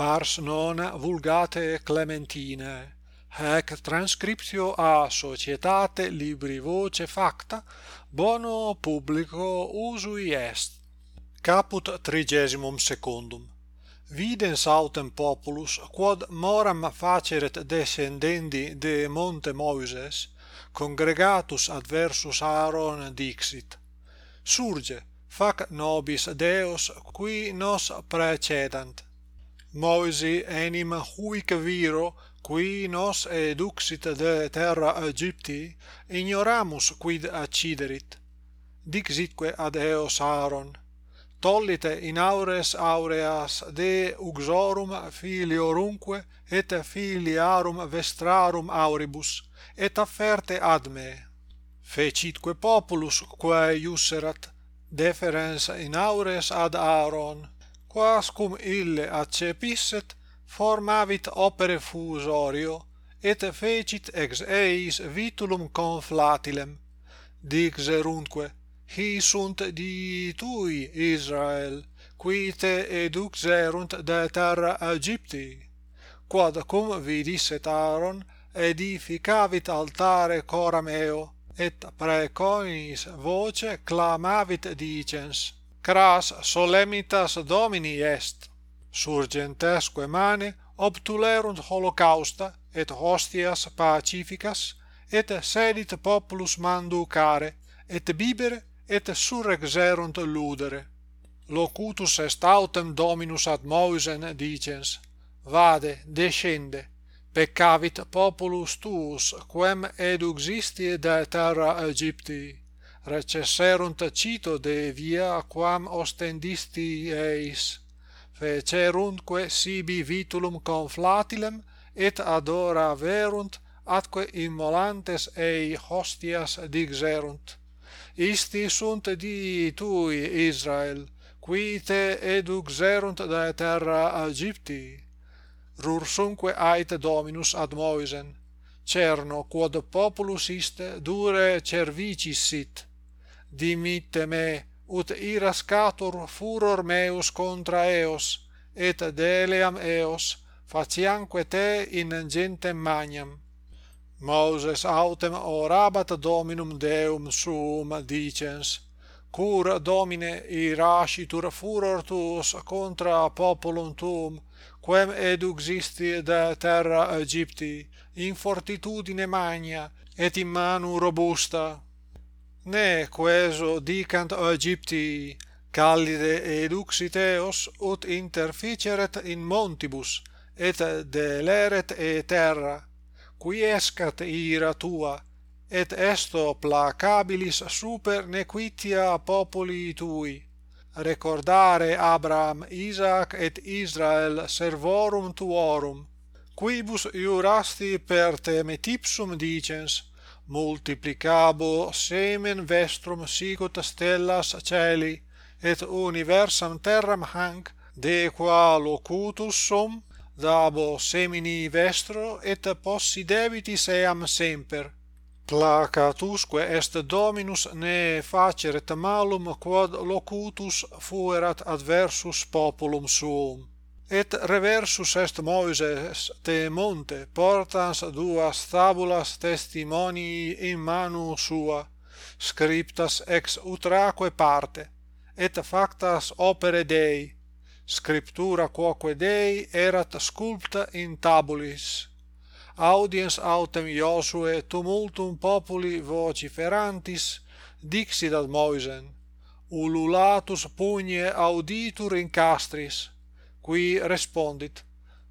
pars nona vulgate Clementine. hac transcriptio a societate libri voce facta bono publico usui est. Caput trigesimum secundum. Videns autem populus quod moram faceret descendendi de monte Moises congregatus adversus Aaron dixit. Surge fac nobis deos qui nos precedant Moisi enim huic viro, qui nos eduxit de terra Aegypti, ignoramus quid acciderit. Dixitque ad eos Aaron, tollite in aures aureas de uxorum filiorumque et filiarum vestrarum auribus, et afferte ad me. Fecitque populus quae iusserat, deferens in aures ad Aaron, quascum ille accepisset formavit opere fusorio et fecit ex eis vitulum conflatilem. Dixerunque hi sunt di tui Israel qui te eduxerunt de terra Aegypti. Quod cum vidisset Aaron edificavit altare coram eo et preconis voce clamavit dicens cras solemnitas Domini est, surgentesque mane obtulerunt holocausta et hostias pacificas, et sedit populus manducare, et bibere, et surrexerunt ludere. Locutus est autem Dominus ad Moisen dicens, Vade, descende, peccavit populus tuus, quem eduxisti de terra egypti recesserunt tacito de via quam ostendisti eis fecerunque sibi vitulum conflatilem et adora verunt atque immolantes ei hostias dixerunt isti sunt dii tui Israel qui te eduxerunt da terra Aegypti rursumque ait dominus ad Moisen cerno quod populus iste dure cervicis sit dimitte me ut irascatur furor meus contra eos et deleam eos faciamque te in gentem magnam Moses autem orabat dominum Deum suum dicens cur domine irascitur furor tuus contra populum tuum quem eduxisti de terra Egypti in fortitudine magna et in manu robusta ne queso dicant Aegypti callide et uxiteos ut interficeret in montibus et deleret et terra qui escat ira tua et esto placabilis super nequitia populi tui. Recordare Abraham Isaac et Israel servorum tuorum quibus iurasti per te metipsum dicens multiplicabo semen vestrum sicut stellas celi et universam terram hanc de qua locutus sum dabo semini vestro et possidebitis eam semper. Placatusque est dominus ne faceret malum quod locutus fuerat adversus populum suum et reversus est Moises te monte portans duas tabulas testimonii in manu sua scriptas ex utraque parte et factas opere Dei. Scriptura quoque Dei erat sculpta in tabulis. Audiens autem Iosue tumultum populi vociferantis dixit ad Moisen ululatus pugne auditur in castris qui respondit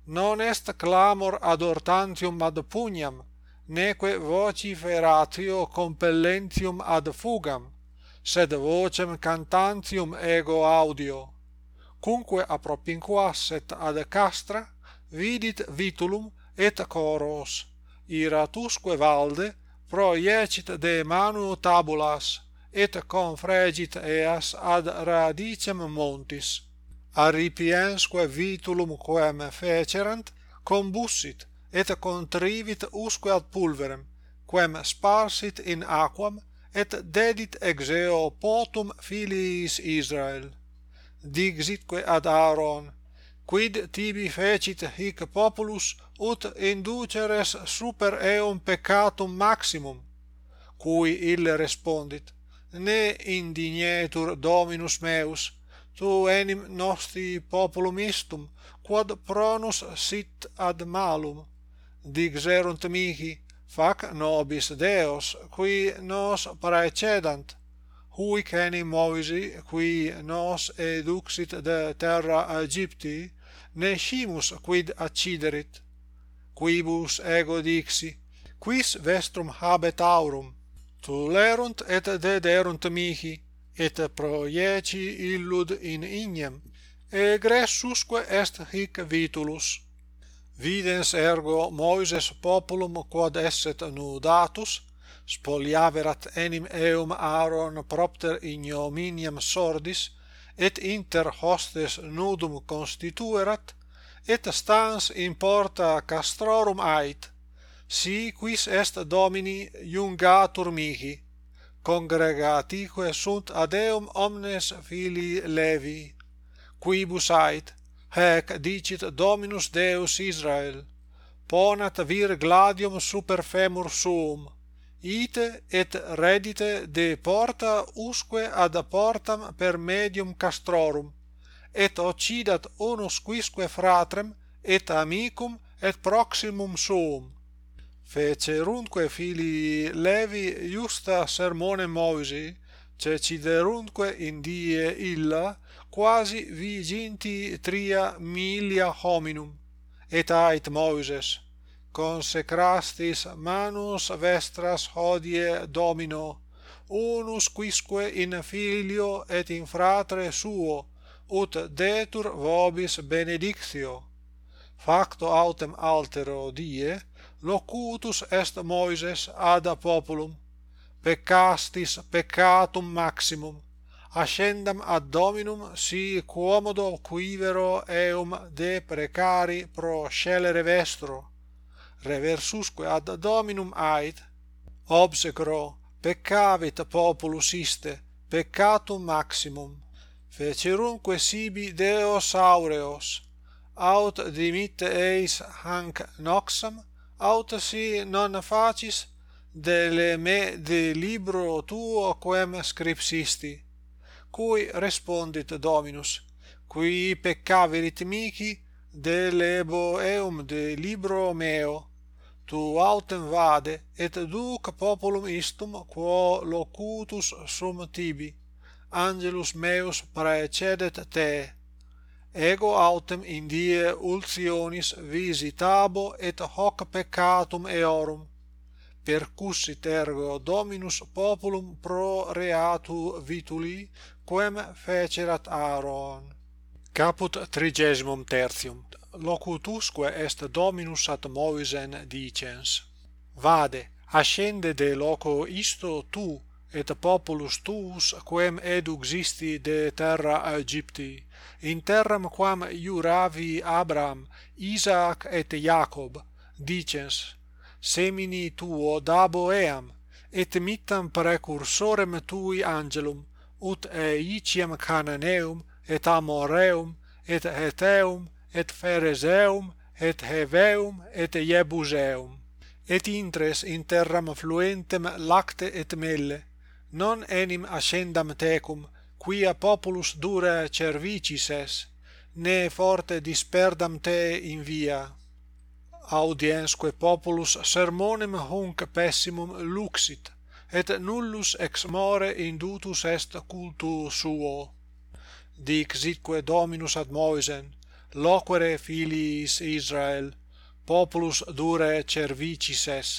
non est clamor ad hortantium ad pugnam neque vociferatio compellentium ad fugam sed vocem cantantium ego audio. Cumque appropinquasset ad castra vidit vitulum et coros iratusque valde proiecit de manu tabulas et confregit eas ad radicem montis arripiensque vitulum quem fecerant combussit et contrivit usque ad pulverem quem sparsit in aquam et dedit exeo potum filiis Israel. Dixitque ad Aaron quid tibi fecit hic populus ut induceres super eum peccatum maximum? Cui ille respondit ne indignetur dominus meus tu enim nostri populum istum quod pronus sit ad malum. Dixerunt mihi fac nobis deos qui nos praecedant huic enim Moisi qui nos eduxit de terra Aegypti ne scimus quid acciderit. Quibus ego dixi quis vestrum habet aurum? Tulerunt et dederunt mihi et proieci illud in ignem, egressusque est hic vitulus. Videns ergo Moises populum quod esset nudatus, spoliaverat enim eum Aaron propter ignominiam sordis, et inter hostes nudum constituerat, et stans in porta castrorum ait, si quis est Domini iungatur mihi congregatique sunt ad eum omnes filii Levi quibus ait hac dicit Dominus Deus Israel ponat vir gladium super femur suum ite et redite de porta usque ad portam per medium castrorum et occidat unus quisque fratrem et amicum et proximum suum fecerunque fili Levi iusta sermone Moisi, ceciderunque indie illa, quasi viginti tria milia hominum, et ait Moises, consecrastis manus vestras hodie Domino, unus quisque in filio et in fratre suo, ut detur vobis benedictio. Facto autem altero die, locutus est Moises ad populum peccastis peccatum maximum ascendam ad dominum si quomodo quivero eum de precari pro scelere vestro reversusque ad dominum ait obsecro peccavit populus iste peccatum maximum fecerunque sibi deos aureos aut dimitte eis hanc noxam aut si non facis delle me de libro tuo quem scripsisti cui respondit dominus qui peccaverit mihi delebo eum de libro meo tu autem vade et duc populum istum quo locutus sum tibi angelus meus praecedet te ego autem in die ultionis visitabo et hoc peccatum eorum. Percussit ergo dominus populum pro reatu vituli quem fecerat Aaron caput trigesimum tertium. Locutusque est dominus ad Moisen dicens. Vade ascende de loco isto tu et populus tuus quem eduxisti de terra Aegypti, in terram quam iuravi Abraham Isaac et Jacob, dicens, semini tuo dabo eam, et mittam precursorem tui angelum, ut eiciam Cananeum, et Amoreum, et Heteum, et Phereseum et Heveum, et Jebuseum, et intres in terram fluentem lacte et melle, non enim ascendam tecum quia populus dura cervicis es ne forte disperdam te in via. Audiensque populus sermonem hunc pessimum luxit et nullus ex more indutus est cultu suo. Dixitque dominus ad moisen loquere filiis israel populus dure cervicis es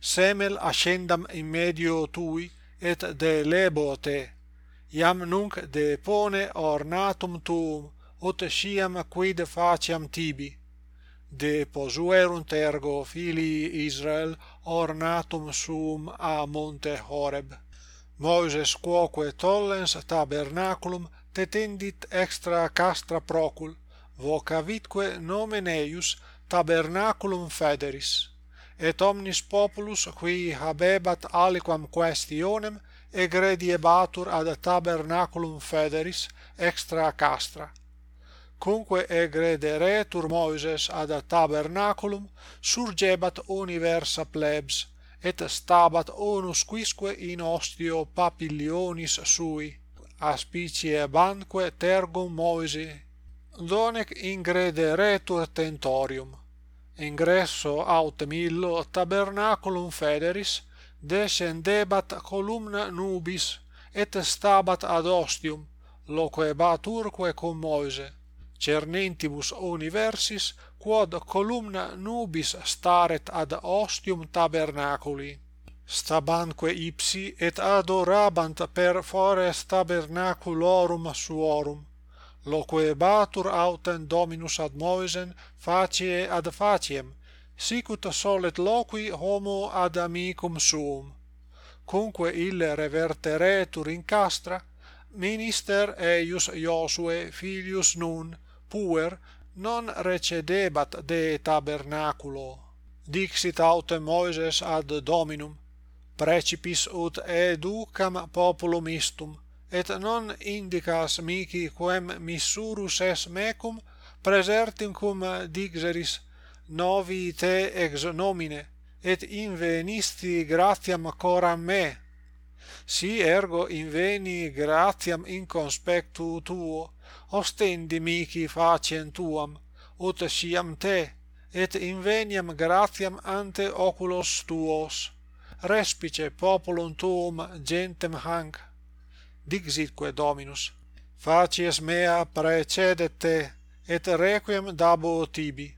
semel ascendam in medio tui et de lebote iam nunc de pone ornatum tuum ut sciam quid faciam tibi. De posuerunt ergo filii Israel ornatum suum a monte Horeb. Moses quoque tollens tabernaculum tetendit extra castra procul vocavitque nomen eius tabernaculum federis et omnis populus qui habebat aliquam questionem egrediebatur ad tabernaculum federis extra castra. Cumque egrederetur Moises ad tabernaculum surgebat universa plebs et stabat onus quisque in ostio papillionis sui aspicie banque tergum Moisi donec ingrederetur tentorium ingresso aut millo tabernaculum federis descendebat columna nubis et stabat ad ostium loquebaturque cum Moise. Cernentibus universis quod columna nubis staret ad ostium tabernaculi. Stabanque ipsi et adorabant per fores tabernaculorum suorum loquebatur autem dominus ad Moisen facie ad faciem, sic ut solet loqui homo ad amicum suum. cumque ille reverteretur in castra, minister eius Iosue filius nun, puer, non recedebat de tabernaculo. Dixit autem Moises ad Dominum, precipis ut educam populum istum, et non indicas mihi quem missurus es mecum presertim cum dixeris novi te ex nomine et invenisti gratiam coram me. Si ergo inveni gratiam in conspectu tuo ostendi mihi faciem tuam ut siam te et inveniam gratiam ante oculos tuos. Respice populum tuum gentem hanc dixitque Dominus, facies mea precedet te, et requiem dabo tibi,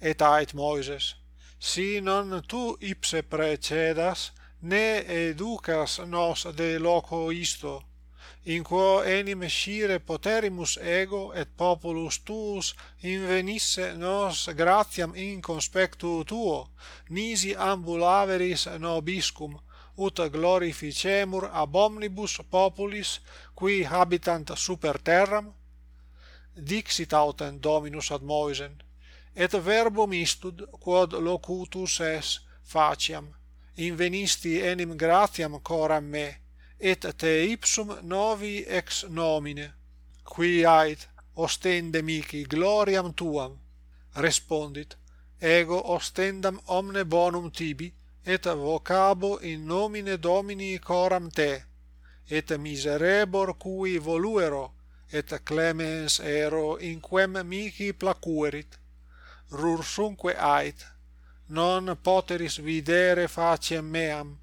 et ait Moises, si non tu ipse precedas, ne educas nos de loco isto, in quo enim scire poterimus ego et populus tuus invenisse nos gratiam in conspectu tuo, nisi ambulaveris nobiscum, ut glorificemur ab omnibus populis qui habitant super terram? Dixit autem dominus ad moisen et verbum istud quod locutus es faciam invenisti enim gratiam coram me et te ipsum novi ex nomine qui ait ostende mihi gloriam tuam. Respondit ego ostendam omne bonum tibi et vocabo in nomine Domini coram te, et miserebor cui voluero, et clemens ero in quem mihi placuerit. Rursunque ait, non poteris videre faciem meam,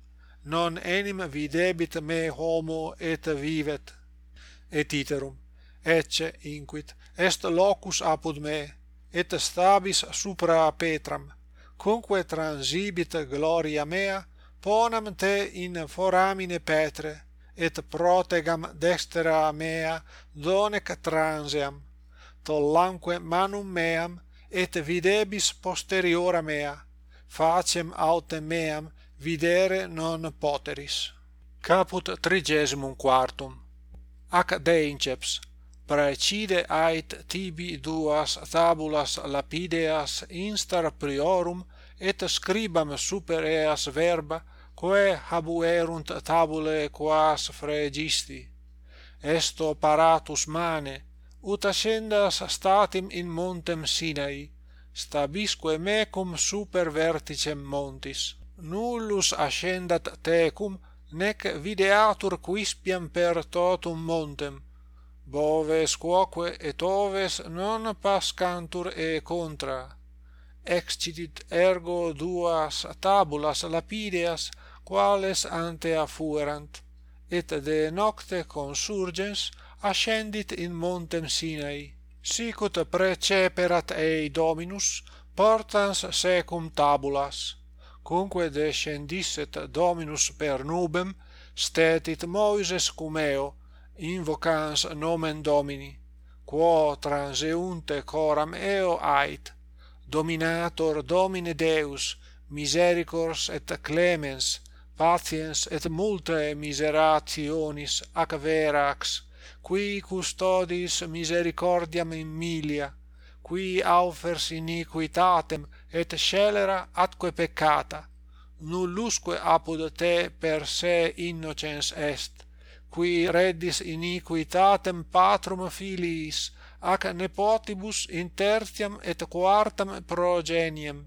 non enim videbit me homo et vivet. Et iterum, ecce inquit, est locus apud me, et stabis supra petram, cumque transibit gloria mea ponam te in foramine petre et protegam dextera mea donec transeam tollamque manum meam et videbis posteriora mea facem autem meam videre non poteris. Caput trigesimum quartum. Ac deinceps praecide ait tibi duas tabulas lapideas instar priorum et scribam super eas verba quae habuerunt tabulae quas fregisti. Esto paratus mane ut ascendas statim in montem Sinai stabisque mecum super verticem montis. Nullus ascendat tecum nec videatur quispiam per totum montem boves quoque et oves non pascantur e contra. Excidit ergo duas tabulas lapideas quales antea fuerant et de nocte consurgens ascendit in montem Sinai. Sicut preceperat ei dominus portans secum tabulas. Cumque descendisset dominus per nubem stetit Moises cum eo invocans nomen Domini, quo transeunte coram eo ait, dominator Domine Deus, misericors et clemens, patiens et multae miserationis ac verax, qui custodis misericordiam in milia, qui aufers iniquitatem et scelera atque peccata, nullusque apud te per se innocens est, qui reddis iniquitatem patrum filiis ac nepotibus in tertiam et quartam progeniem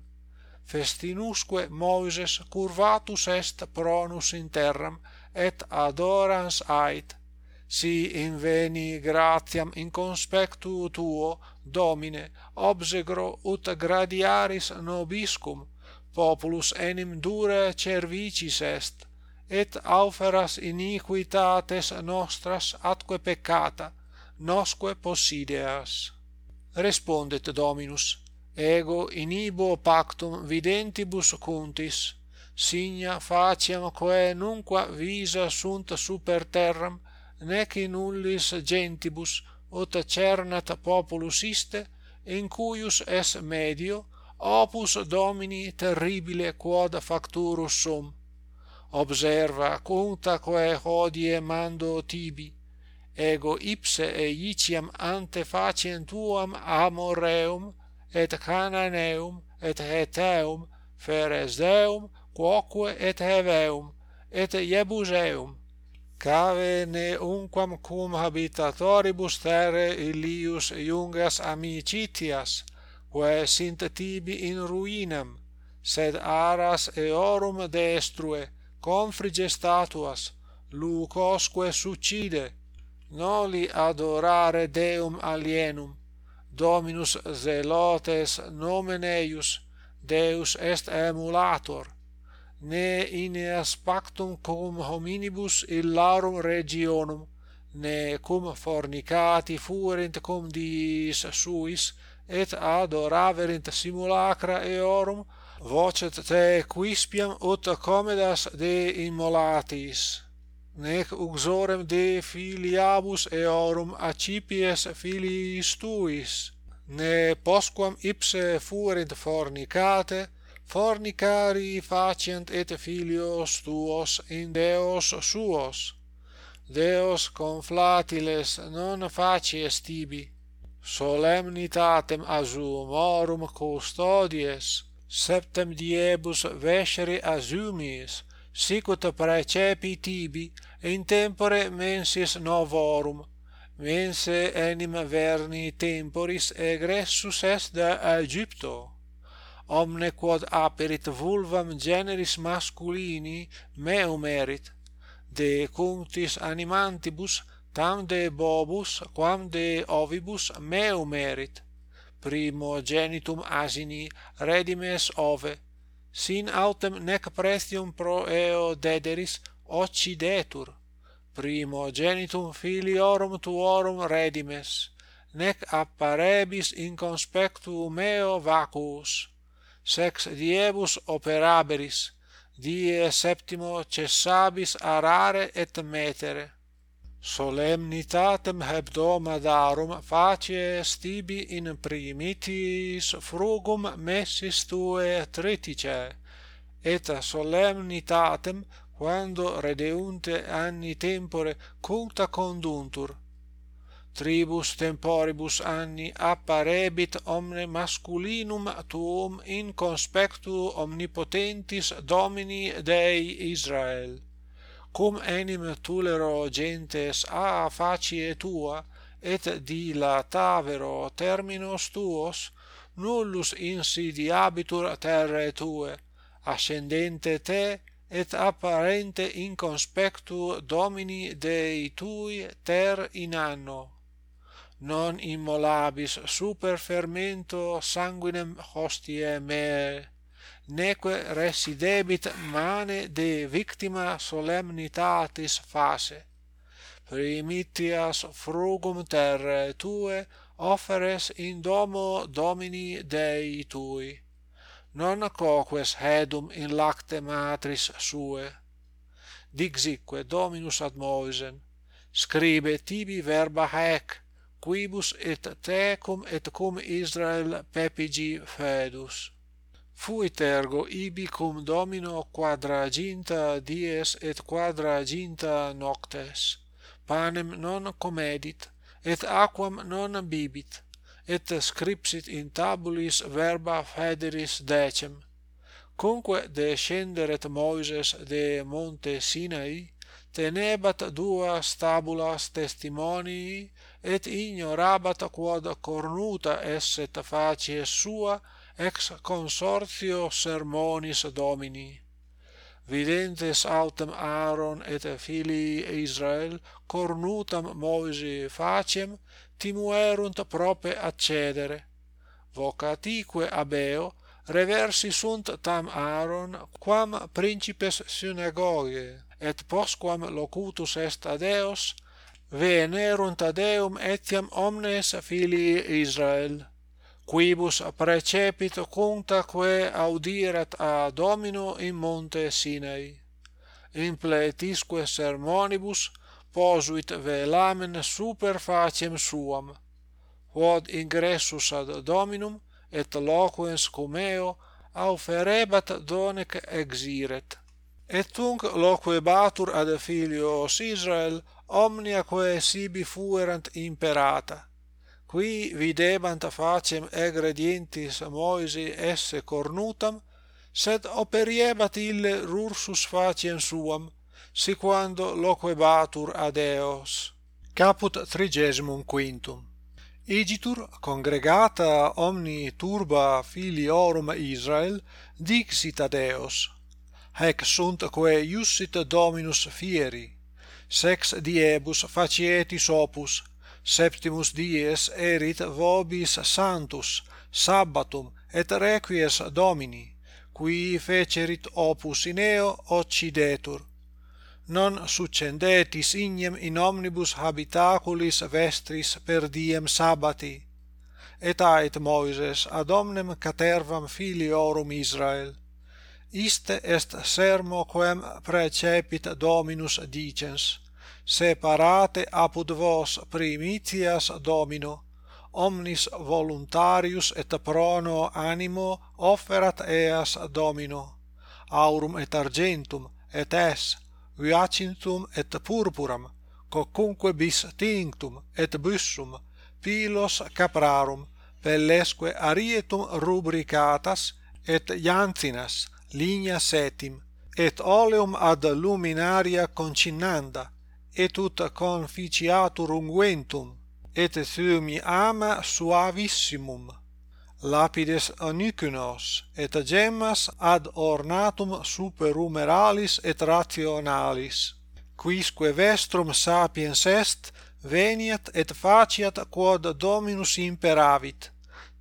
festinusque Moises curvatus est pronus in terram et adorans ait. Si inveni gratiam in conspectu tuo domine obsegro ut gradiaris nobiscum populus enim dura cervicis est et auferas iniquitates nostras atque peccata nosque possideas. Respondet dominus ego inibo pactum videntibus cuntis signa faciam quae nunqua visa sunt super terram nec in nullis gentibus ut cernat populus iste in cuius es medio opus domini terribile quod facturus sum observa quantaque hodie mando tibi ego ipse eiciam ante faciem tuam amoreum et cananeum et heteum feresdeum quoque et heveum et jebuseum. Cave ne unquam cum habitatoribus terre illius iungas amicitias quae sint tibi in ruinam sed aras eorum destrue confrige statuas lucosque succide noli adorare deum alienum. Dominus zelotes nomen eius deus est emulator. Ne in aspectum cum hominibus illarum regionum ne cum fornicati fuerint cum diis suis et adoraverint simulacra eorum vocet te quispiam ut comedas de immolatis. Nec uxorem de filiabus eorum accipies filiis tuis. Ne posquam ipse fuerint fornicate fornicari faciant et filios tuos in deos suos. Deos conflatiles non facies tibi solemnitatem a custodies septem diebus vescere Asumiis, sicut praecepi tibi in tempore mensis novorum mense enim verni temporis egressus est da Aegypto. Omne quod aperit vulvam generis masculini meum erit de cunctis animantibus tam de bobus quam de ovibus meum erit primogenitum asini redimes ove sin autem nec prestium pro eo dederis occidetur primogenitum filiorum tuorum redimes nec apparebis in conspectu meo vacuus. Sex diebus operaberis die septimo cessabis arare et metere solemnitatem hebdomadarum facie stibi in primitis frugum messis tue tritice, et solemnitatem quando redeunte anni tempore culta conduntur. Tribus temporibus anni apparebit omne masculinum tuum in conspectu omnipotentis Domini Dei Israel cum enim tulero gentes a facie tua et dilatavero terminos tuos nullus insidiabitur terre tue ascendente te et apparente in conspectu domini Dei tui ter in anno. Non immolabis super fermento sanguinem hostiae meae neque residebit mane de victima solemnitatis fase primitias frugum terrae tue offeres in domo domini dei tui. Non coques hedum in lacte matris sue. Dixique dominus ad moisen scribe tibi verba haec quibus et tecum et cum israel pepigi fedus fuit ergo ibi cum domino quadraginta dies et quadraginta noctes. Panem non comedit et aquam non bibit et scripsit in tabulis verba federis decem. Cumque descenderet Moises de monte Sinai tenebat duas tabulas testimonii et ignorabat quod cornuta esset facies sua ex consortio sermonis Domini videntes autem Aaron et filii Israel cornutam moisi faciem timuerunt prope accedere. Vocatique abeo reversi sunt tam Aaron quam principes synagoge et postquam locutus est ad eos venerunt ad eum etiam omnes filii Israel quibus precepit cunctaque audirat a Domino in monte Sinai. In pletisque sermonibus posuit velamen super faciem suam, quod ingressus ad Dominum et loquens cumeo auferebat donec exiret. Et tunc loquebatur ad filios Israel omnia quae sibi fuerant imperata, qui videbant facem egredientis Moisi esse cornutam, sed operiebat ille rursus faciem suam, siquando loquebatur ad eos. Caput trigesimum quintum. Igitur congregata omni turba filiorum Israel dixit ad eos. Hec sunt quae iussit Dominus fieri, sex diebus facietis opus septimus dies erit vobis sanctus sabbatum et requies domini qui fecerit opus in eo occidetur. Non succendetis ignem in omnibus habitaculis vestris per diem sabbati. Et ait Moises ad omnem catervam filiorum Israel. Iste est sermo quem precepit Dominus dicens separate apud vos primitias domino omnis voluntarius et prono animo offerat eas domino aurum et argentum et es viacintum et purpuram quocunque bis tinctum et bussum pilos caprarum pellesque arietum rubricatas et iantinas linea setim et oleum ad luminaria concinnanda et ut conficiatur unguentum et esumiam ama suavissimum lapides anicunos et gemmas ad ornatum superumeralis et rationalis quisque vestrum sapiens est veniat et faciat quod dominus imperavit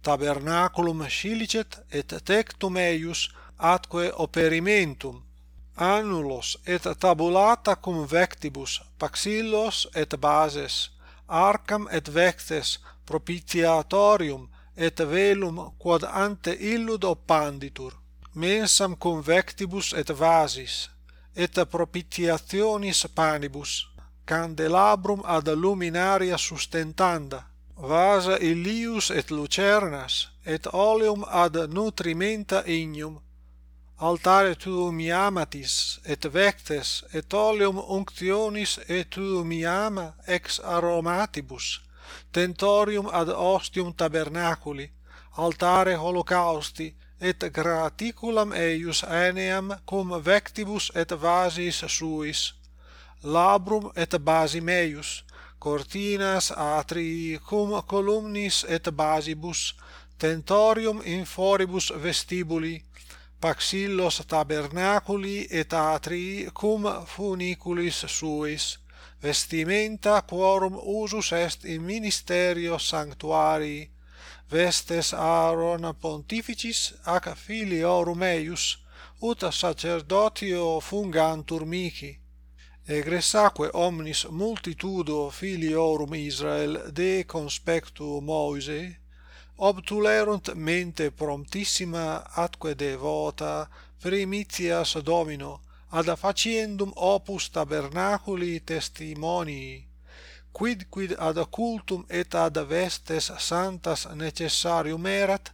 tabernaculum scilicet et tectum eius atque operimentum annulos et tabulata cum vectibus paxillos et bases arcam et vectes propitiatorium et velum quod ante illud oppanditur. Mensam convectibus et vasis et propitiationis panibus candelabrum ad luminaria sustentanda. Vasa illius et lucernas et oleum ad nutrimenta ignum altare tuum iamatis, et vectes, et oleum unctionis et tuum iama ex aromatibus, tentorium ad ostium tabernaculi, altare holocausti, et graticulam eius aeneam cum vectibus et vasis suis, labrum et basim eius, cortinas atrii cum columnis et basibus, tentorium in foribus vestibuli, paxillos tabernaculi et atrii cum funiculis suis vestimenta quorum usus est in ministerio sanctuarii vestes Aaron pontificis ac filiorum eius ut sacerdotio fungantur mihi. Egressaque omnis multitudo filiorum Israel de conspectu Moise obtulerunt mente promptissima atque devota primitias domino ad faciendum opus tabernaculi testimonii quid quid ad occultum et ad vestes santas necessarium erat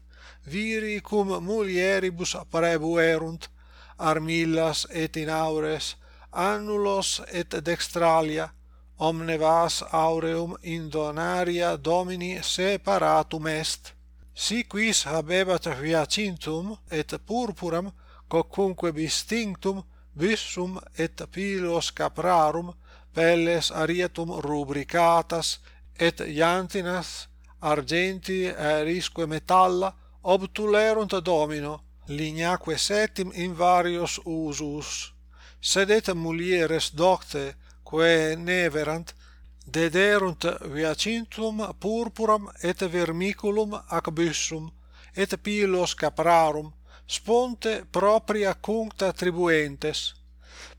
viri cum mulieribus apparebuerunt armillas et inaures annulos et dextralia omne vas aureum in donaria domini separatum est. Si quis habebat hyacinthum et purpuram quocunque distinctum vissum et pilos caprarum pelles arietum rubricatas et iantinas argenti erisque metalla obtulerunt domino lignaque septim in varios usus. Sed et mulieres docte quae neverant, dederunt viacintum purpuram et vermiculum ac byssum, et pilos caprarum, sponte propria cuncta tribuentes.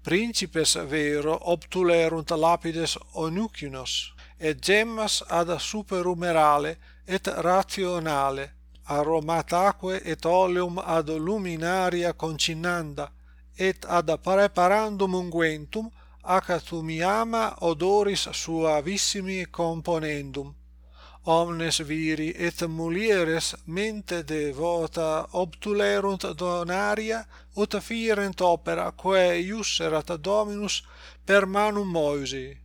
Principes vero obtulerunt lapides onucinos, et gemmas ad superumerale et rationale, aromataque et oleum ad luminaria concinanda, et ad preparandum unguentum, acathumiama odoris suavissimi componendum. Omnes viri et mulieres mente devota obtulerunt donaria ut firent opera quae iusserat dominus per manum moisi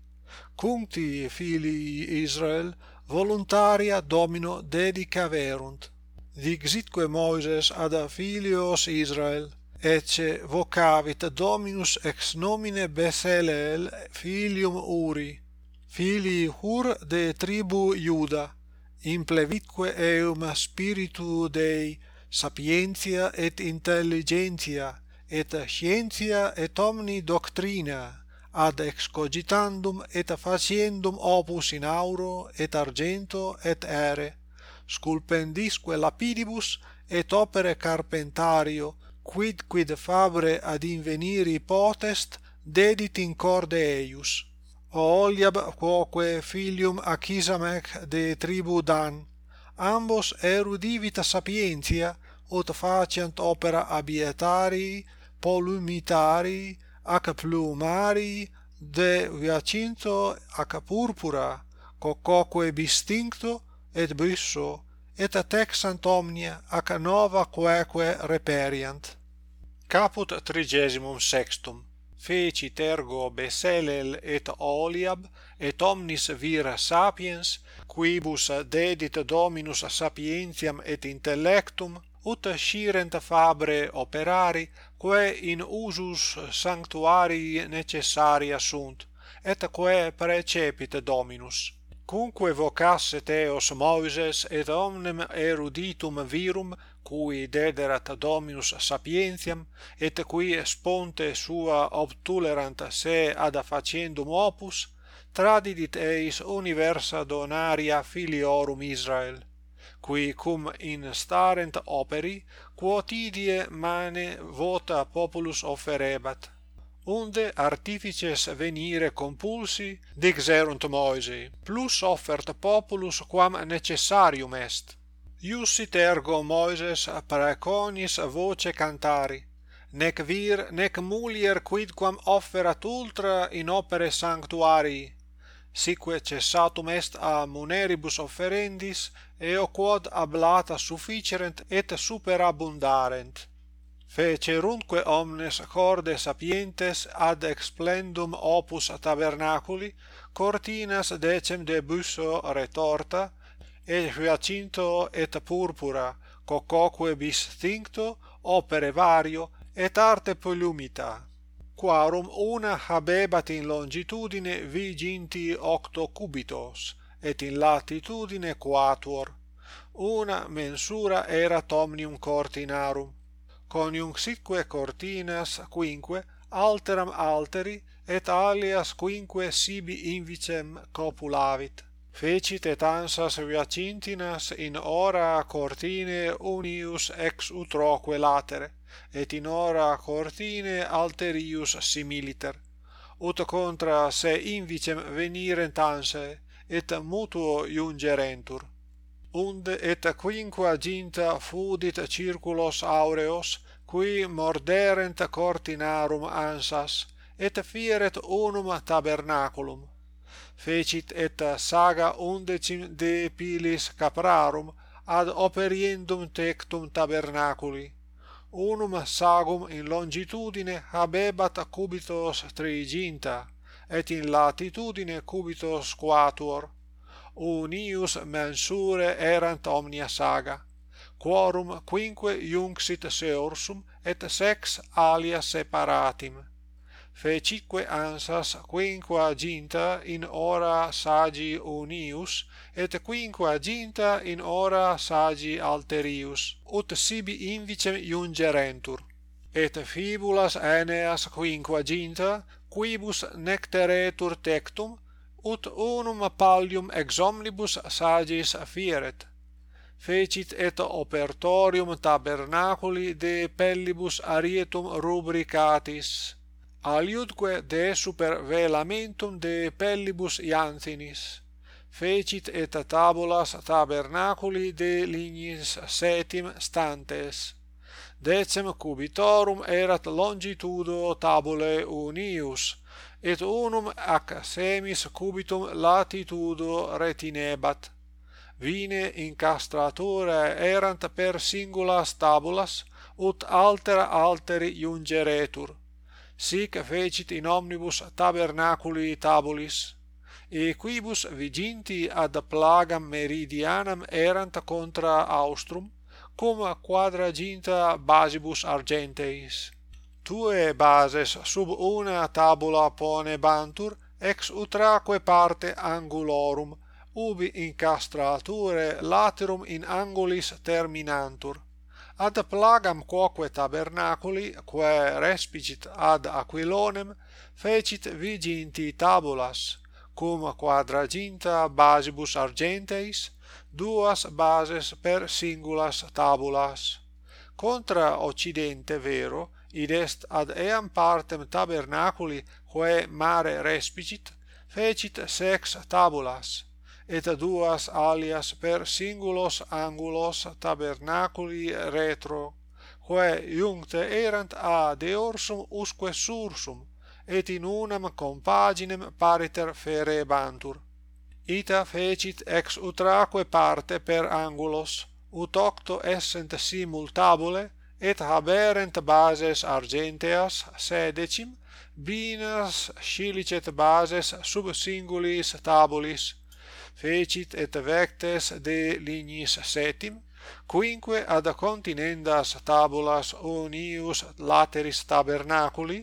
cunti filii Israel voluntaria domino dedicaverunt. Dixitque moyses ad filios Israel ecce vocavit Dominus ex nomine Beselel filium Uri, filii Hur de tribu Iuda, implevitque eum spiritu Dei sapientia et intelligentia, et scientia et omni doctrina, ad excogitandum et faciendum opus in auro et argento et aere sculpendisque lapidibus et opere carpentario, quid quid fabre ad inveniri potest dedit in corde eius o Oliab quoque filium Achisamech de tribu Dan. Ambos erudivita sapientia ut faciant opera abietari polumitari ac plumari de viacinto ac purpura cocoque distincto et brisso et texant omnia ac nova quaeque reperiant. Caput trigesimum sextum Feci tergo Beselel et Oliab et omnis vira sapiens quibus dedit Dominus sapientiam et intellectum ut scirent fabre operari quae in usus sanctuarii necessaria sunt et quae precepit Dominus. Cumque vocasset eos Moses et omnem eruditum virum cui dederat Dominus sapientiam et qui sponte sua obtulerant se ad faciendum opus tradidit eis universa donaria filiorum Israel qui cum in starent operi quotidie mane vota populus offerebat. Unde artifices venire compulsi dixerunt Moisi plus offert populus quam necessarium est. Iussit ergo Moises praeconis voce cantari, nec vir nec mulier quidquam offerat ultra in opere sanctuarii, sique cessatum est a muneribus offerendis, eo quod ablata sufficerent et superabundarent. Fecerunque omnes corde sapientes ad explendum opus tabernaculi, cortinas decem de busso retorta, et hyacinto et purpura cocoque bis tincto opere vario et arte polumita quarum una habebat in longitudine viginti octo cubitos et in latitudine quatuor. Una mensura erat omnium cortinarum. Coniunctque cortinas quinque alteram alteri et alias quinque sibi invicem copulavit fecit et ansas viacintinas in ora cortine unius ex utroque latere, et in ora cortine alterius similiter, ut contra se invicem venirent anse, et mutuo iungerentur. Und et quinqua ginta fudit circulos aureos, qui morderent cortinarum ansas, et fieret unum tabernaculum, fecit et saga undecim de pilis caprarum ad operiendum tectum tabernaculi. Unum sagum in longitudine habebat cubitos triginta et in latitudine cubitos quatuor. Unius mensure erant omnia saga. Quorum quinque iunxit seorsum et sex alia separatim fecique ansas quinquaginta in ora sagi unius et quinquaginta in ora sagi alterius ut sibi invicem iungerentur. Et fibulas aeneas quinquaginta quibus necteretur tectum ut unum pallium ex omnibus sagis fieret. Fecit et opertorium tabernaculi de pellibus arietum rubricatis aliudque de super velamentum de pellibus iantinis fecit et tabulas tabernaculi de lignis setim stantes. Decem cubitorum erat longitudo tabulae unius et unum ac semis cubitum latitudo retinebat. Vine incastratura erant per singulas tabulas ut altera alteri iungeretur sic fecit in omnibus tabernaculi tabulis e quibus viginti ad plagam meridianam erant contra austrum cum quadraginta basibus argenteis. Tue bases sub una tabula ponebantur ex utraque parte angulorum ubi incastrature laterum in angulis terminantur ad plagam quoque tabernaculi, quae respicit ad Aquilonem, fecit viginti tabulas, cum quadraginta basibus argenteis, duas bases per singulas tabulas. Contra occidente vero, id est ad eam partem tabernaculi, quae mare respicit, fecit sex tabulas, et duas alias per singulos angulos tabernaculi retro quae iuncte erant a deorsum usque sursum et in unam compaginem pariter ferebantur ita fecit ex utraque parte per angulos ut octo essent simul tabulae et haberent bases argenteas sedecim binas scilicet bases sub singulis tabulis fecit et vectes de lignis setim quinque ad continendas tabulas onius lateris tabernaculi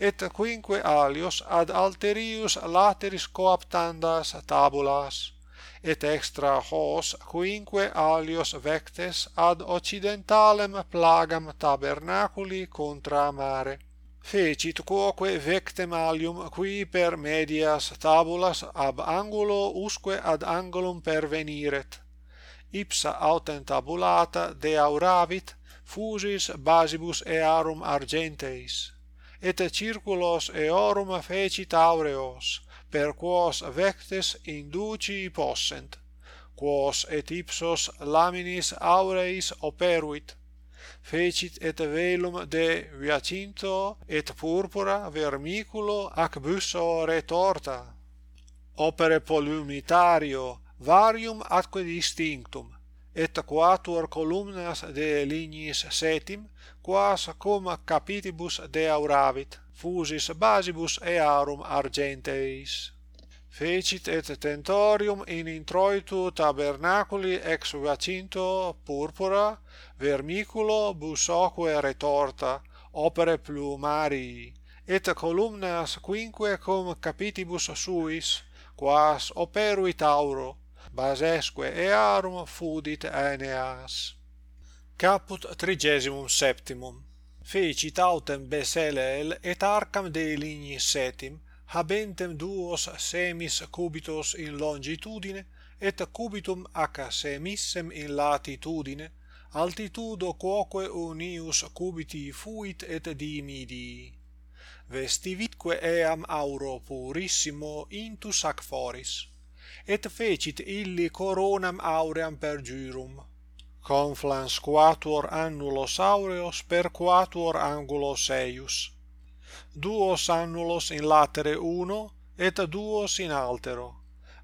et quinque alios ad alterius lateris coaptandas tabulas et extra hos quinque alios vectes ad occidentalem plagam tabernaculi contra mare fecit quoque vectem alium qui per medias tabulas ab angulo usque ad angulum perveniret. Ipsa autem tabulata deauravit fusis basibus earum argenteis. Et circulos eorum fecit aureos per quos vectes induci possent quos et ipsos laminis aureis operuit fecit et velum de viacinto et purpura vermiculo ac busso retorta opere polumitario varium atque distinctum et quatuor columnas de lignis setim quas cum capitibus deauravit fusis basibus earum argenteis fecit et tentorium in introitu tabernaculi ex jacinto purpura vermiculo busoque retorta opere plumarii et columnas quinque cum capitibus suis quas operuit auro basesque earum fudit aeneas. Caput trigesimum septimum. Fecit autem beseleel et arcam de ligni setim habentem duos semis cubitos in longitudine et cubitum ac semissem in latitudine altitudo quoque unius cubiti fuit et dimidi. Vestivitque eam auro purissimo intus ac foris et fecit illi coronam auream per jurum conflans quatuor annulos aureos per quatuor angulos eius duos annulos in latere uno et duos in altero.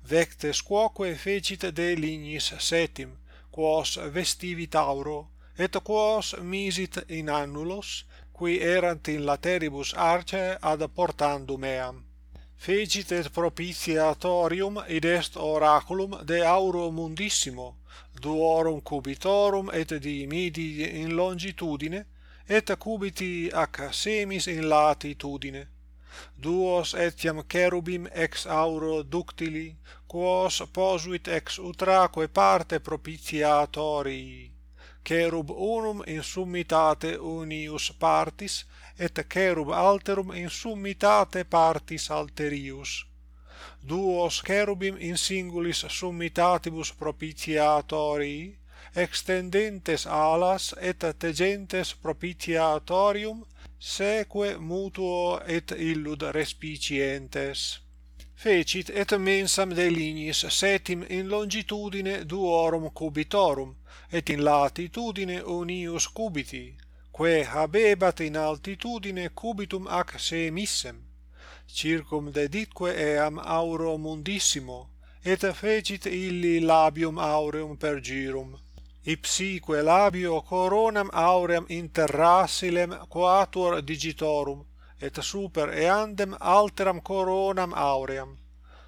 Vectes quoque fecit de lignis setim quos vestivi tauro et quos misit in annulos qui erant in lateribus arce ad portandum eam. Fecit et propitiatorium id est oraculum de auro mundissimo duorum cubitorum et diimidi in longitudine et cubiti ac semis in latitudine. Duos etiam cherubim ex auro ductili quos posuit ex utraque parte propitiatorii cherub unum in summitate unius partis et cherub alterum in summitate partis alterius. Duos cherubim in singulis summitatibus propitiatorii extendentes alas et tegentes propitiatorium seque mutuo et illud respicientes. Fecit et mensam de lignis setim in longitudine duorum cubitorum et in latitudine unius cubiti quae habebat in altitudine cubitum ac semissem. Circum deditque eam auro mundissimo et fecit illi labium aureum per girum ipsique labio coronam auream inter quatuor coatur digitorum et super eandem alteram coronam auream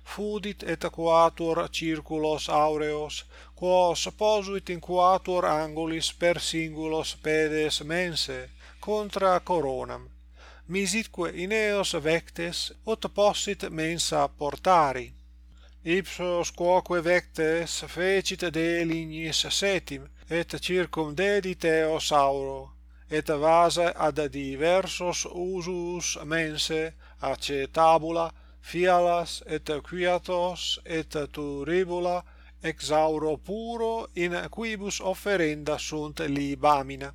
fudit et quatuor circulos aureos, quos posuit in quatuor angulis per singulos pedes mense, contra coronam. Misitque in eos vectes, ut possit mensa portari ipsos quoque vectes fecit de lignis setim et circumdedit eos auro et vasa ad diversos usus mense acetabula fialas et quiatos et turibula ex auro puro in quibus offerenda sunt libamina.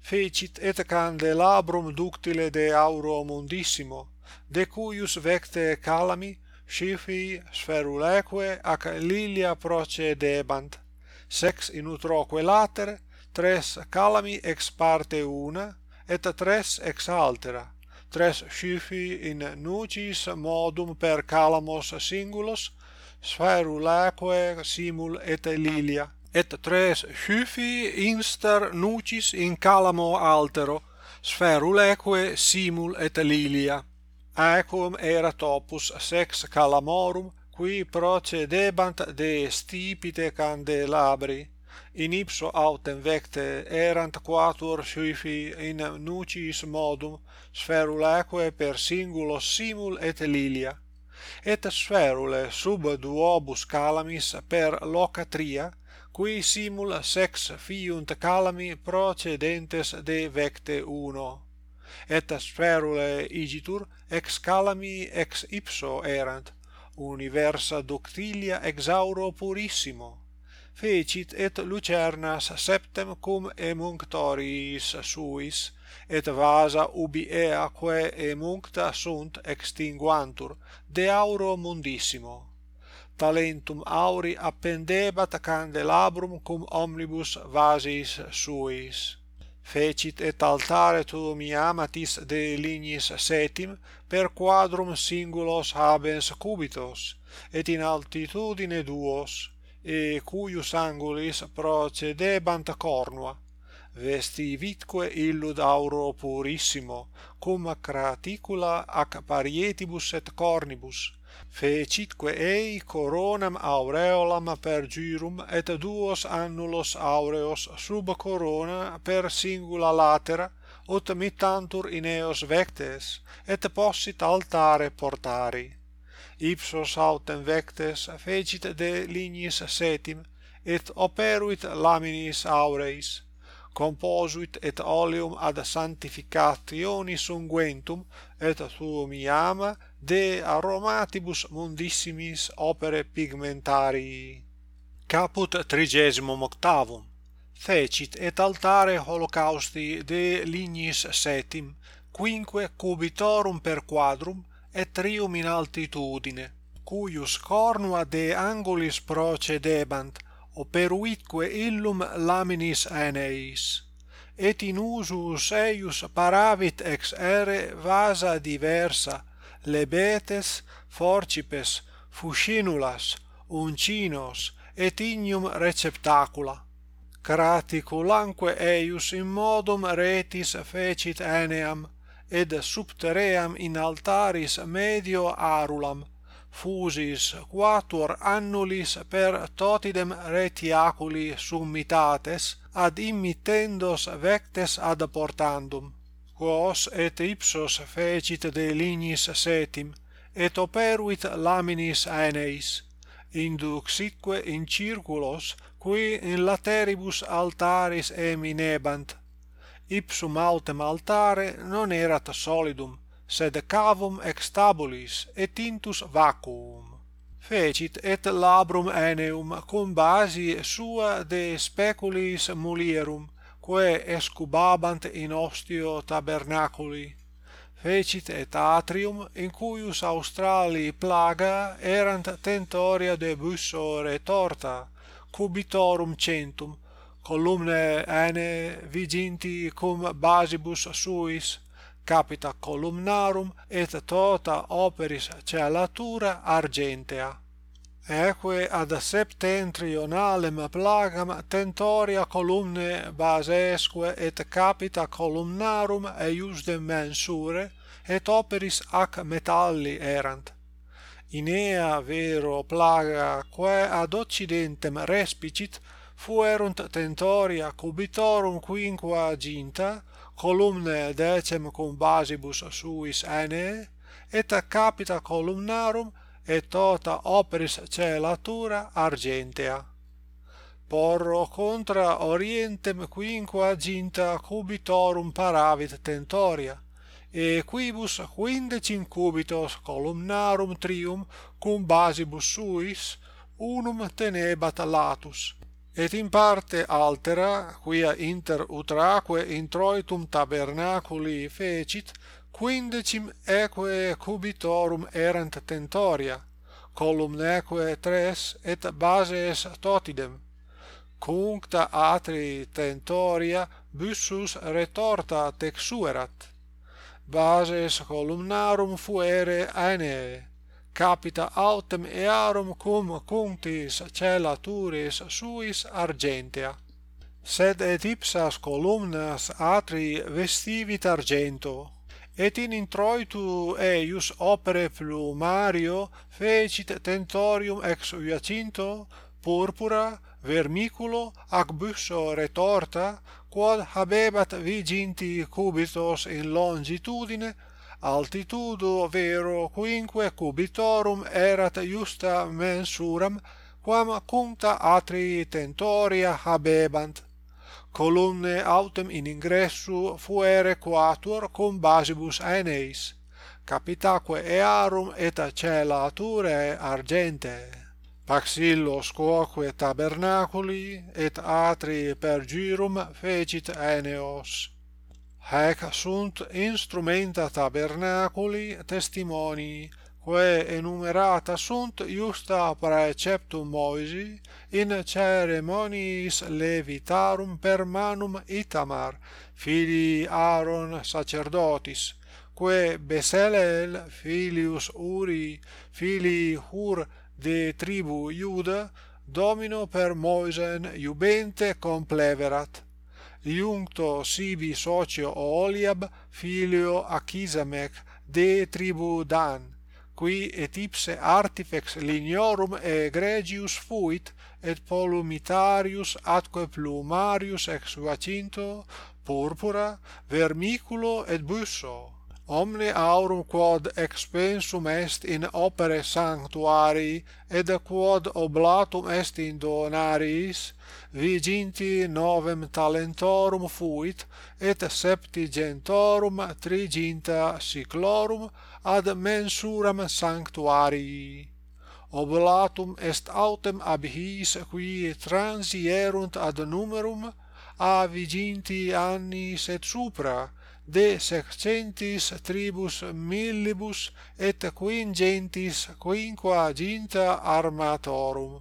Fecit et candelabrum ductile de auro mundissimo de cuius vecte calami scifi sferuleque ac lilia procedebant sex in utroque later tres calami ex parte una et tres ex altera. Tres scifi in nucis modum per calamos singulos sferulaque simul et lilia. Et tres scifi inster nucis in calamo altero sferulaque simul et lilia aequum erat opus sex calamorum qui procedebant de stipite candelabri. In ipso autem vecte erant quatuor scifi in nucis modum sferulaque per singulo simul et lilia. Et sferule sub duobus calamis per locatria qui simul sex fiunt calami procedentes de vecte uno et sferulae igitur, ex calami ex ipso erant, universa doctilia exauro purissimo. Fecit et lucernas septem cum emunctoris suis, et vasa ubi eaque emuncta sunt extinguantur, de auro mundissimo. Talentum auri appendebat candelabrum cum omnibus vasis suis fecit et altare tuum iam atis de lignis setim per quadrum singulos habens cubitos et in altitudine duos e cuius angulis procedebant cornua vestivitque illud auro purissimo cum craticula ac parietibus et cornibus fecitque ei coronam aureolam per gyrum et duos annulos aureos sub corona per singula latera ut mittantur in eos vectes et possit altare portari. Ipsos autem vectes fecit de lignis setim et operuit laminis aureis composuit et oleum ad sanctificationis unguentum et tuum iam de aromatibus mundissimis opere pigmentarii. Caput trigesimum octavum fecit et altare holocausti de lignis setim, quinque cubitorum per quadrum et trium in altitudine, cuius cornua de angulis procedebant, operuitque illum laminis Aeneis et in usus eius paravit ex ere vasa diversa lebetes forcipes fuscinulas uncinos et ignum receptacula. Craticulanque eius in modum retis fecit aeneam ed subterream in altaris medio arulam fusis quatuor annulis per totidem retiaculi summitates ad immittendos vectes ad portandum. Quos et ipsos fecit de lignis setim et operuit laminis aeneis induxitque in circulos qui in lateribus altaris eminebant. Ipsum autem altare non erat solidum sed cavum extabulis et intus vacuum. Fecit et labrum aeneum cum basi sua de speculis mulierum quae escubabant in ostio tabernaculi. Fecit et atrium in cuius australi plaga erant tentoria de bussore torta cubitorum centum columnae aene viginti cum basibus suis capita columnarum et tota operis celatura argentea. Eque ad septentrionalem plagam tentoria columnae basesque et capita columnarum eiusdem mensure et operis ac metalli erant. Inea vero plaga quae ad occidentem respicit fuerunt tentoria cubitorum quinquaginta columnae decem cum basibus suis ane et capita columnarum et tota operis celatura argentea. Porro contra orientem quinqua ginta cubitorum paravit tentoria, e quibus quindecin cubitos columnarum trium cum basibus suis unum tenebat latus et in parte altera quia inter utraque introitum tabernaculi fecit quindecim eque cubitorum erant tentoria columneque tres et bases totidem. Cuncta atri tentoria bussus retorta texuerat. Bases columnarum fuere aenee capita autem earum cum cuntis celaturis suis argentea. Sed et ipsas columnas atri vestivit argento. Et in introitu eius opere plumario fecit tentorium ex jacinto purpura vermiculo ac busso retorta quod habebat viginti cubitos in longitudine altitudo vero quinque cubitorum erat iusta mensuram quam cuncta atrii tentoria habebant. Columne autem in ingressu fuere quatuor cum basibus aeneis capitaque earum et celature argente. Paxillos quoque tabernaculi et atri per girum fecit Aeneos. Haec sunt instrumenta tabernaculi testimoni, quae enumerata sunt iusta praeceptum Moisi in ceremoniis levitarum per manum Itamar, filii Aaron sacerdotis, quae Beselel filius Uri, filii Hur de tribu Iuda, domino per Moisen iubente compleverat iuncto sibi socio Oliab filio Achisamec de tribu Dan qui et ipse artifex lignorum egregius fuit et polumitarius atque plumarius ex Jacinto purpura vermiculo et busso omni aurum quod expensum est in opere sanctuarii et quod oblatum est in donariis viginti novem talentorum fuit et septigentorum triginta siclorum ad mensuram sanctuarii oblatum est autem ab his qui transierunt ad numerum a viginti annis et supra de sexcentis tribus millibus et quingentis quinquaginta armatorum.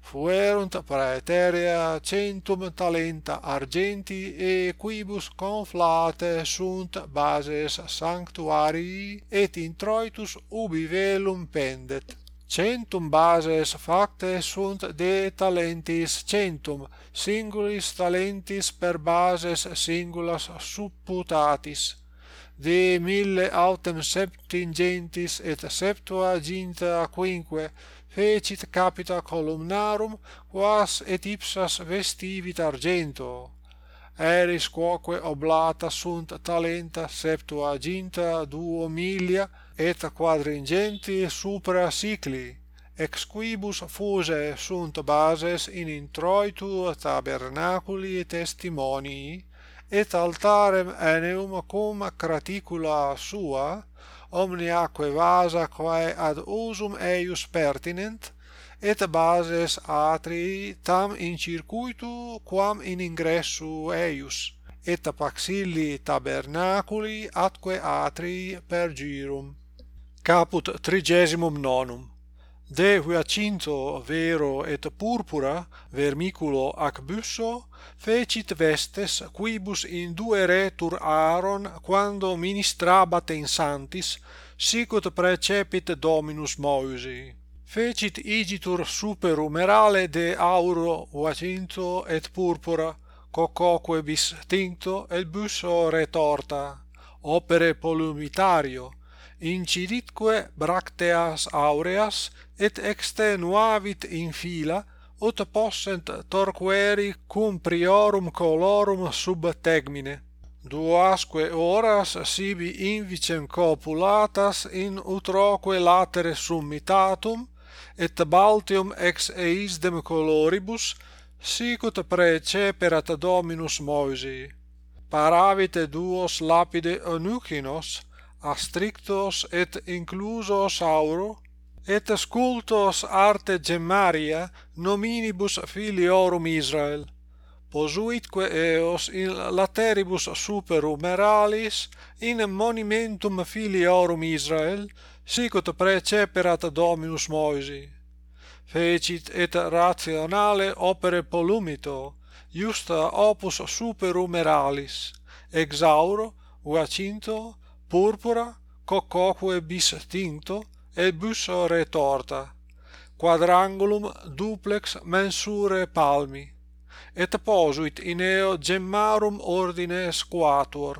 Fuerunt praeterea centum talenta argenti e quibus conflate sunt bases sanctuarii et introitus ubi velum pendet. Centum bases facte sunt de talentis centum, singulis talentis per bases singulas supputatis, de mille autem septingentis et septua ginta quinque, fecit capita columnarum, quas et ipsas vestivit argento. Eris quoque oblata sunt talenta septua ginta duo milia, et quadringenti supra sicli ex quibus fuse sunt bases in introitu tabernaculi testimonii et altarem eneum cum craticula sua omniaque vasa quae ad usum eius pertinent et bases atrii tam in circuitu quam in ingressu eius et paxilli tabernaculi atque atrii per girum caput trigesimum nonum. De huacinto vero et purpura vermiculo ac busso fecit vestes quibus in due retur Aaron quando ministrabat in santis sicut precepit Dominus Moysi fecit igitur super umerale de auro huacinto et purpura cocoque bis tincto et busso retorta. Opere polumitario inciditque bracteas aureas et extenuavit in fila ut possent torqueri cum priorum colorum sub tegmine. Duasque horas sibi invicem copulatas in utroque latere summitatum et baltium ex eisdem coloribus sicut preceperat dominus Moisei. Paravite duos lapide onucinos astrictos et inclusos auro et scultos arte gemmaria nominibus filiorum Israel. Posuitque eos in lateribus superumeralis in monumentum filiorum Israel sicut preceperat Dominus Moisi. Fecit et rationale opere polumito justa opus superumeralis exauro uacinto purpura cocoque bis tinto et busso retorta quadrangulum duplex mensure palmi et posuit in eo gemmarum ordine squator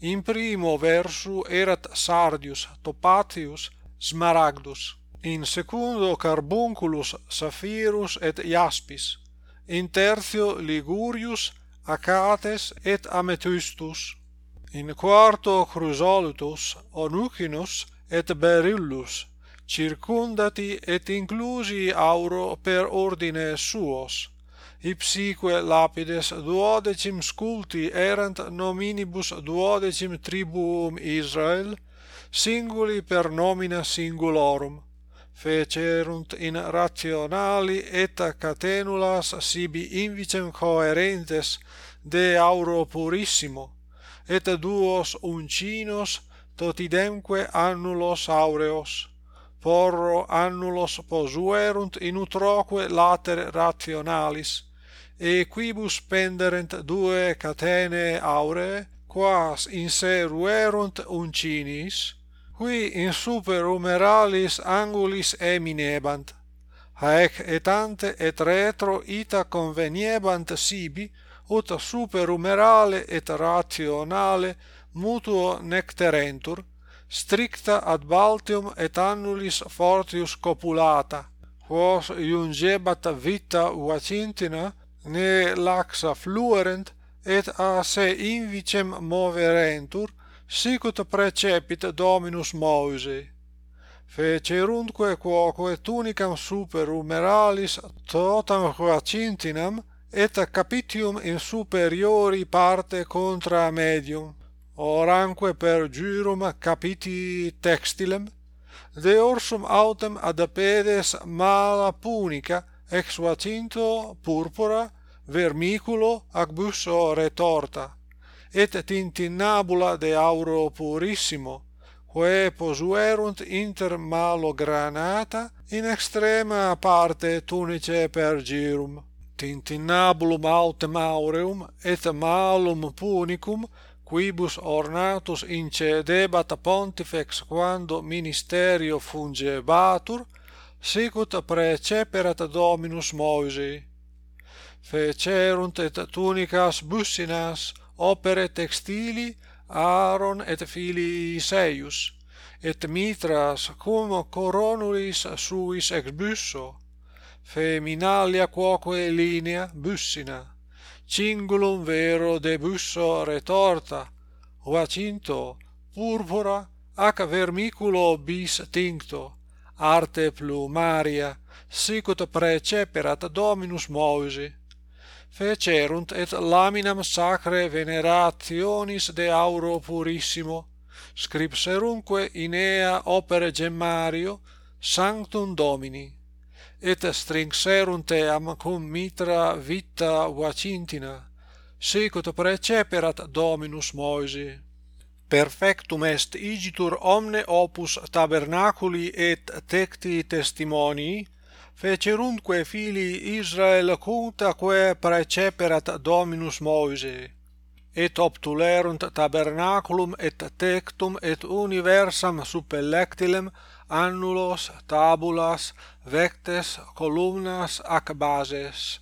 in primo versu erat sardius topatius smaragdus in secundo carbunculus saphirus et jaspis in tertio ligurius acates et amethystus In quarto Chrysolutus, Onucinus et Beryllus, circundati et inclusi auro per ordine suos. Ipsique lapides duodecim sculti erant nominibus duodecim tribuum Israel, singuli per nomina singulorum. Fecerunt in rationali et catenulas sibi invicem coherentes de auro purissimo, et duos uncinos totidemque annulos aureos porro annulos posuerunt in utroque latere rationalis e quibus penderent due catene auree quas in se ruerunt uncinis qui in superumeralis angulis eminebant. Haec et ante et retro ita conveniebant sibi ut superumerale et rationale mutuo necterentur stricta ad Baltium et annulis fortius copulata. Quos iungebat vita uacintina ne laxa fluerent et a se invicem moverentur sic ut precepit dominus moise. Fecerunque quoque tunicam superumeralis totam huacintinam et capitium in superiori parte contra medium oranque per jurum capiti textilem de orsum autem ad apedes mala punica ex vacinto purpura vermiculo ac busso retorta et tintinnabula de auro purissimo quae posuerunt inter malo granata in extrema parte tunice per gyrum tintinnabulum autem aureum et malum punicum quibus ornatus incedebat pontifex quando ministerio fungebatur sicut preceperat dominus moysi fecerunt et tunicas bussinas opere textili Aaron et filii Seius et mitras cum coronulis suis ex busso feminalia quoque linea bussina, cingulum vero de busso retorta, oacinto, purpura, ac vermiculo bis tincto, arte plumaria, sicut preceperat dominus moesi Fecerunt et laminam sacre venerationis de auro purissimo, scripserunque in ea opere gemmario sanctum Domini et stringserunt eam cum mitra vita vacintina sicut preceperat dominus moisi. Perfectum est igitur omne opus tabernaculi et tecti testimonii fecerunque filii Israel cunta quae praeceperat dominus moise et obtulerunt tabernaculum et tectum et universam suppellectilem annulos, tabulas, vectes, columnas ac bases.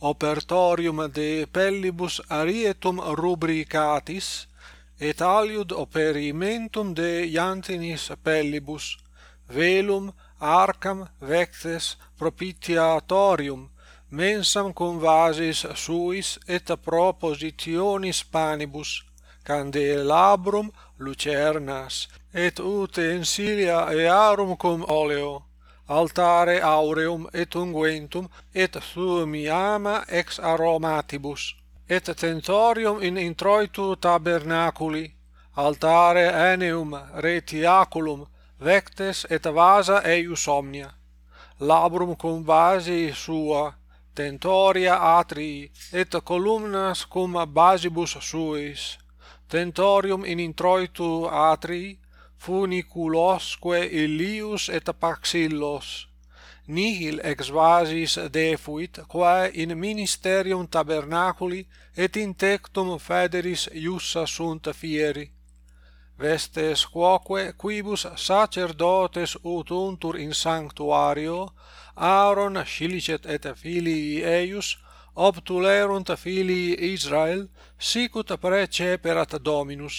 Opertorium de pellibus arietum rubricatis, et aliud operimentum de iantinis pellibus, velum, arcam, vectes, propitiatorium, mensam cum vasis suis et propositionis panibus, candelabrum lucernas, et ut in earum cum oleo, altare aureum et unguentum, et thumiama ex aromatibus, et tentorium in introitu tabernaculi, altare eneum retiaculum, vectes et vasa eius omnia, labrum cum vasi sua, tentoria atrii, et columnas cum basibus suis, tentorium in introitu atri funiculosque illius et paxillos nihil ex vasis defuit quae in ministerium tabernaculi et in tectum federis iussa sunt fieri. Vestes quoque quibus sacerdotes utuntur in sanctuario Aaron scilicet et filii eius obtulerunt filii Israel sicut preceperat Dominus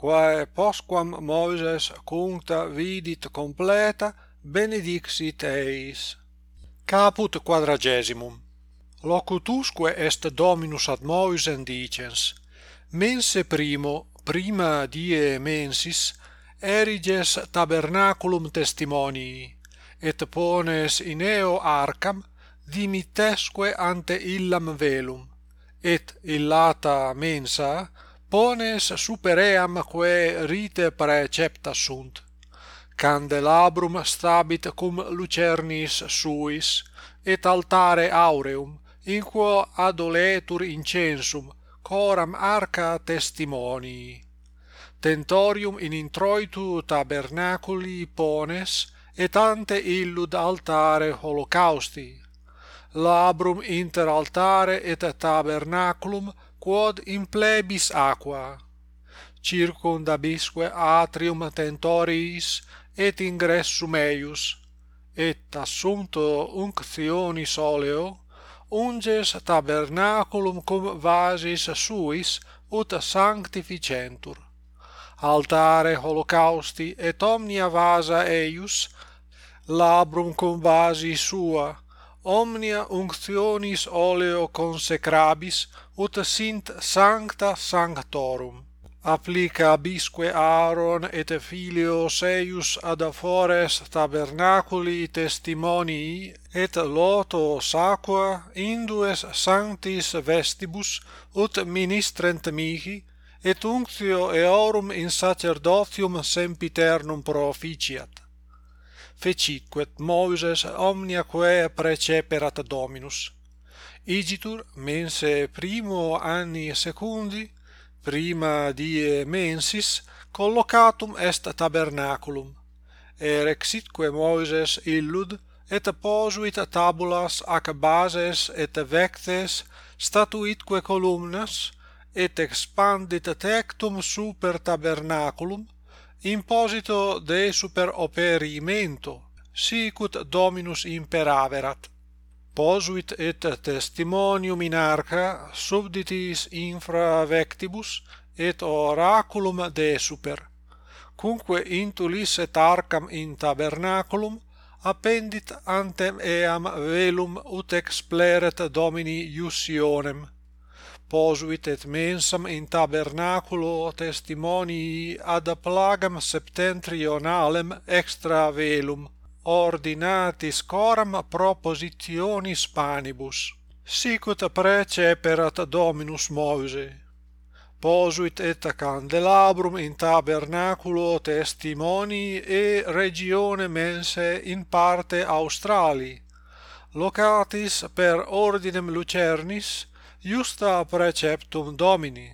quae postquam Moses cuncta vidit completa benedixit eis. Caput quadragesimum. Locutusque est Dominus ad Moisem dicens mense primo prima die mensis eriges tabernaculum testimonii et pones in eo arcam dimittesque ante illam velum, et illata mensa pones super eam quae rite precepta sunt. Candelabrum stabit cum lucernis suis, et altare aureum, in quo adoletur incensum, coram arca testimonii. Tentorium in introitu tabernaculi pones, et ante illud altare holocausti, labrum inter altare et tabernaculum quod in plebis aqua. Circundabisque atrium tentoriis et ingressum eius et assumpto unctionis oleo unges tabernaculum cum vasis suis ut sanctificentur. Altare holocausti et omnia vasa eius labrum cum vasi sua omnia unctionis oleo consecrabis ut sint sancta sanctorum. Applica bisque Aaron et filio eius ad afores tabernaculi testimonii et loto sacra indues sanctis vestibus ut ministrent mihi et unctio eorum in sacerdotium sempiternum proficiat feciquet Moses omnia quae preceperat Dominus. Igitur mense primo anni secundi prima die mensis collocatum est tabernaculum. Erexitque Moses illud et posuit tabulas ac bases et vectes statuitque columnas et expandit tectum super tabernaculum imposito de super operimento sicut dominus imperaverat. Posuit et testimonium in arca subditis infra vectibus et oraculum de super. Cumque intulis et arcam in tabernaculum appendit antem eam velum ut expleret domini iussionem posuit et mensam in tabernaculo testimonii ad plagam septentrionalem extra velum ordinatis coram propositionis panibus. Sicut preceperat dominus Mose posuit et candelabrum in tabernaculo testimonii e regione mense in parte Australi locatis per ordinem lucernis iusta preceptum Domini.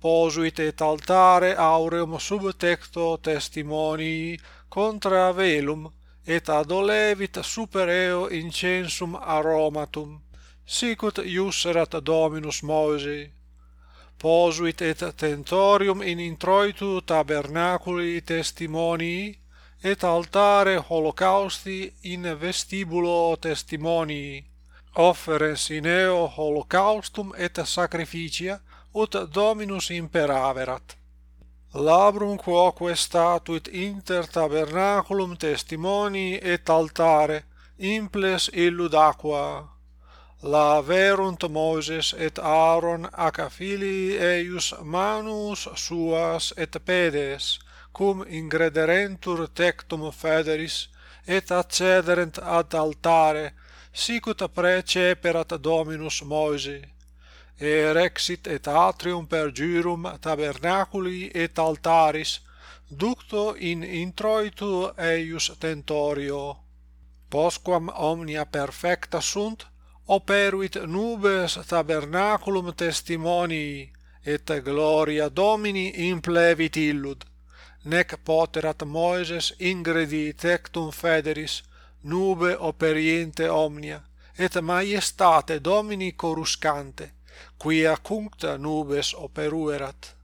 Posuit et altare aureum sub tecto testimonii contra velum et adolevit super eo incensum aromatum sicut ius erat Dominus Moesi posuit et tentorium in introitu tabernaculi testimonii et altare holocausti in vestibulo testimonii offeres in eo holocaustum et sacrificia ut dominus imperaverat labrum quoque statuit inter tabernaculum testimoni et altare imples illud aqua. Laverunt Moses et Aaron ac filii eius manus suas et pedes cum ingrederentur tectum federis et accederent ad altare sicut aprece perat Dominus Moise, et rexit et atrium per gyrum tabernaculi et altaris, ducto in introitu eius tentorio. Posquam omnia perfecta sunt, operuit nubes tabernaculum testimonii, et gloria Domini implevit illud. Nec poterat moeses ingredi tectum federis, nube operiente omnia et maiestate domini coruscante quia cuncta nubes operuerat.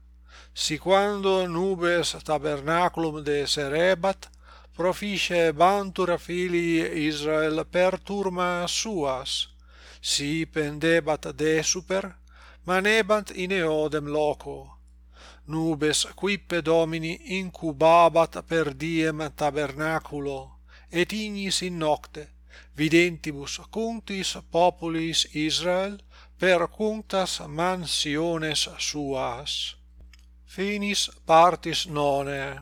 Si quando nubes tabernaculum de serebat profice bantura filii Israel per turma suas. Si pendebat de super manebant in eodem loco. Nubes quippe domini incubabat per diem tabernaculo et ignis in nocte videntibus cuntis populis Israel per cuntas mansiones suas. Finis partis nonae